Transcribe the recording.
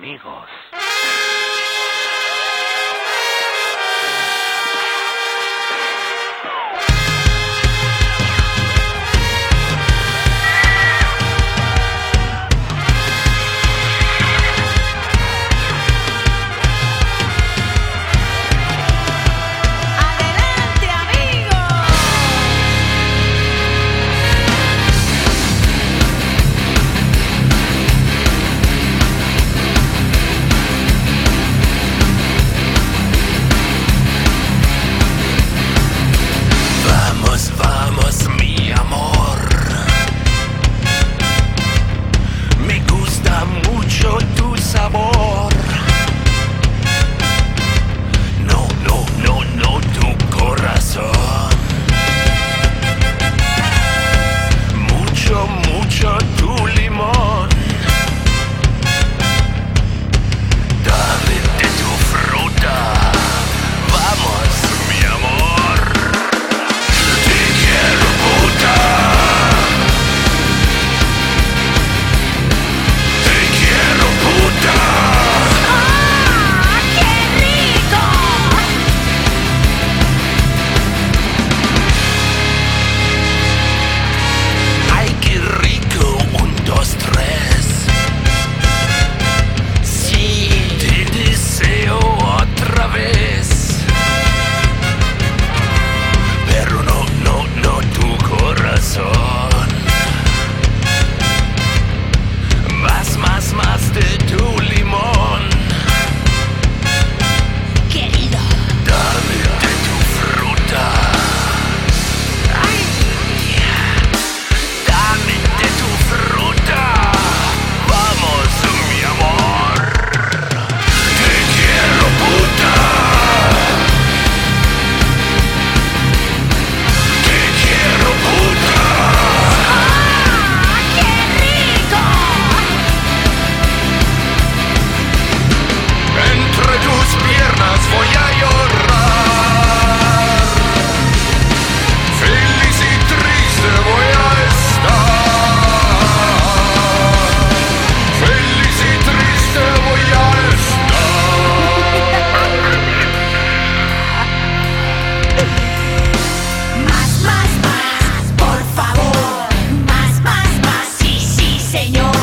amigos. Señor.